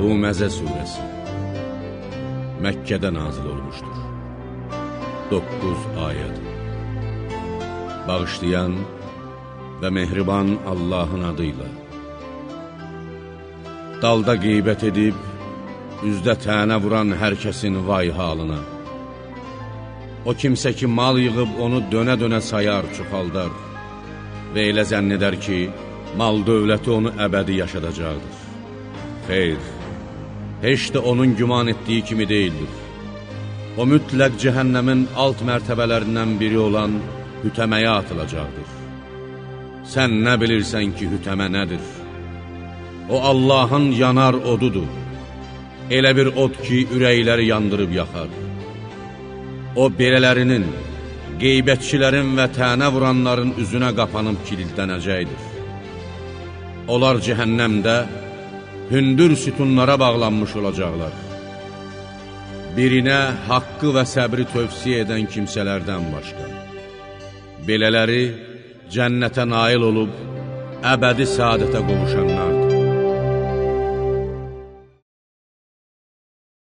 Huməzə surəsi Məkkədə nazil olmuşdur. 9 ayədir Bağışlayan və mehriban Allahın adıyla Dalda qeybət edib, üzdə tənə vuran hər kəsin vay halına. O kimsə ki, mal yığıb onu dönə-dönə sayar, çoxaldar və elə zənn edər ki, mal dövləti onu əbədi yaşadacaqdır. Xeyr, heç də onun güman etdiyi kimi deyildir. O mütləq cəhənnəmin alt mərtəbələrindən biri olan hütəməyə atılacaqdır. Sən nə bilirsən ki, hütəmə nədir? O, Allahın yanar odudur. Elə bir od ki, ürəkləri yandırıb yaxar. O, belələrinin, qeybətçilərin və tənə vuranların üzünə qapanıb kilidlənəcəkdir. Onlar cəhənnəmdə, hündür sütunlara bağlanmış olacaqlar. Birinə haqqı və səbri tövsiyə edən kimsələrdən başqa. Belələri cənnətə nail olub, əbədi saadətə qovuşanlardır.